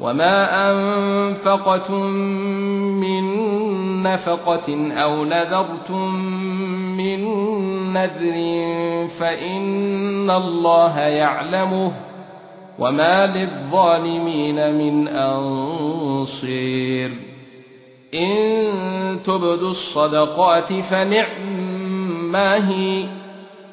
وما انفقتم من نفقه أو نذرتم من نذر فان الله يعلمه وما للظالمين من انصير ان تبدوا الصدقات فنعما هي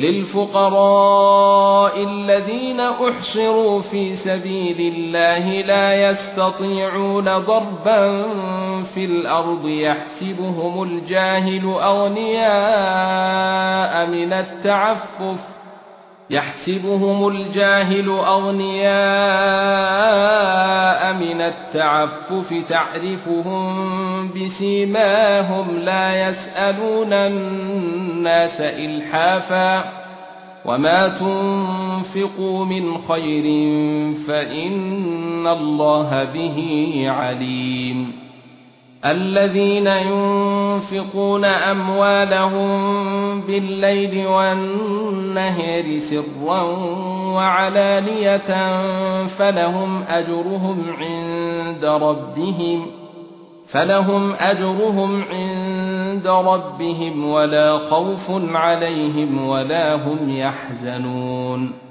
للفقراء الذين أحصروا في سبيل الله لا يستطيعون ضربا في الأرض يحسبهم الجاهل أغنياء من التعفف يحسبهم الجاهل أغنياء التعفف تعرفهم بسيماهم لا يسألون الناس إلحافا وما تنفقوا من خير فإن الله به عليم الذين ينفقون أموالهم بالليل والنهار سرا وعلانية فلهم أجرهم عند ربهم فلهم أجرهم عند ربهم ولا خوف عليهم ولا هم يحزنون.